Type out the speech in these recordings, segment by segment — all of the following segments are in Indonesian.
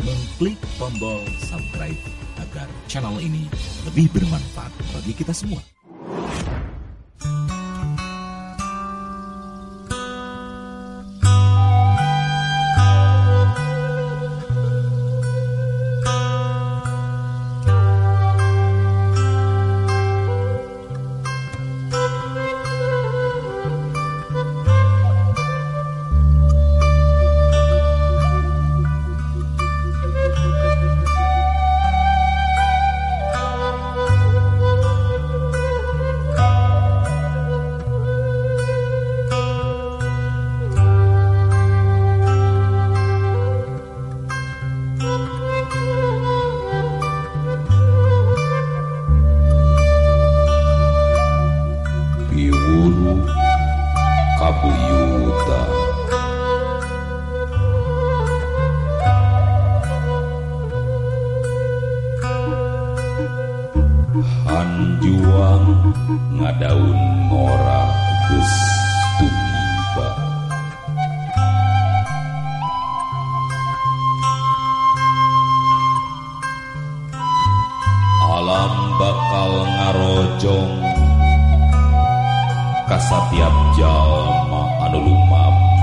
mengklik tombol subscribe agar channel ini lebih bermanfaat bagi kita semua. Ngadaun ngora geus tumiba Alam bakal ngarojong kasatiap jalma anu lumampah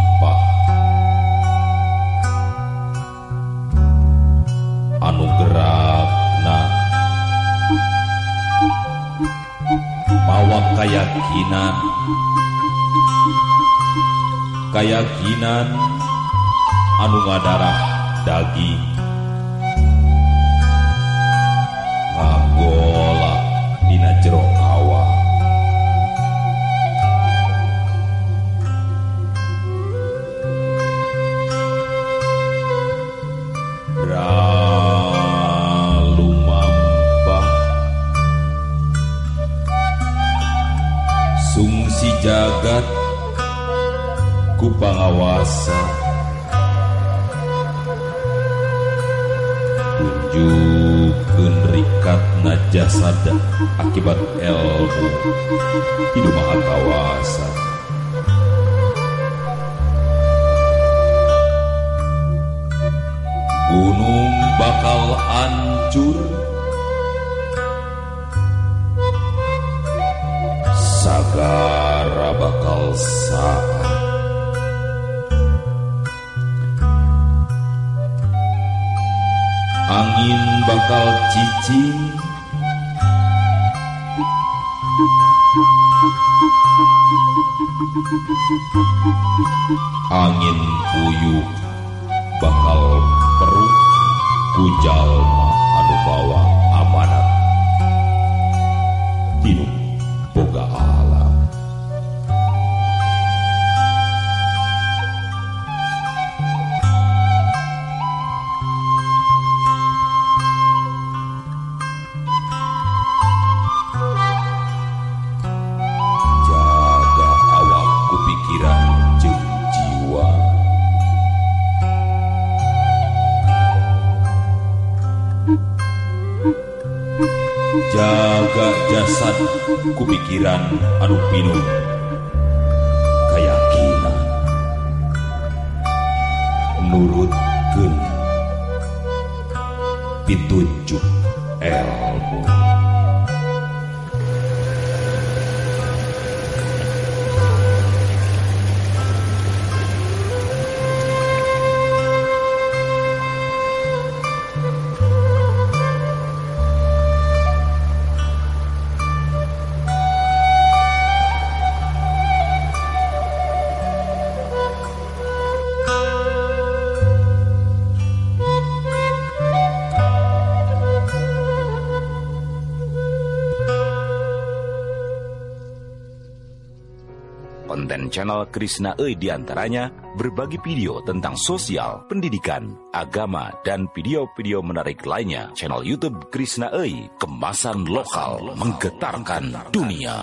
kayakinan. Kayakinan anu ngadarah daging. Ngagola dina jero awa. Rah ku pangawasa Tunjukkeun rikatna jasad akibat ilmu Hidup maha kawasa Gunung bakal hancur. Sagara bakal saat Angin bakal cicing. Angin puyuh bakal perut kujalma anu bawa amanat. Tinu jaga jasad kupikiran anu pinung keyakinan nurutkeun. Pitunjuk ilmu Konten channel Krishna Ei di antaranya berbagi video tentang sosial, pendidikan, agama, dan video-video menarik lainnya. Channel YouTube Krishna Ei, kemasan lokal, menggetarkan dunia.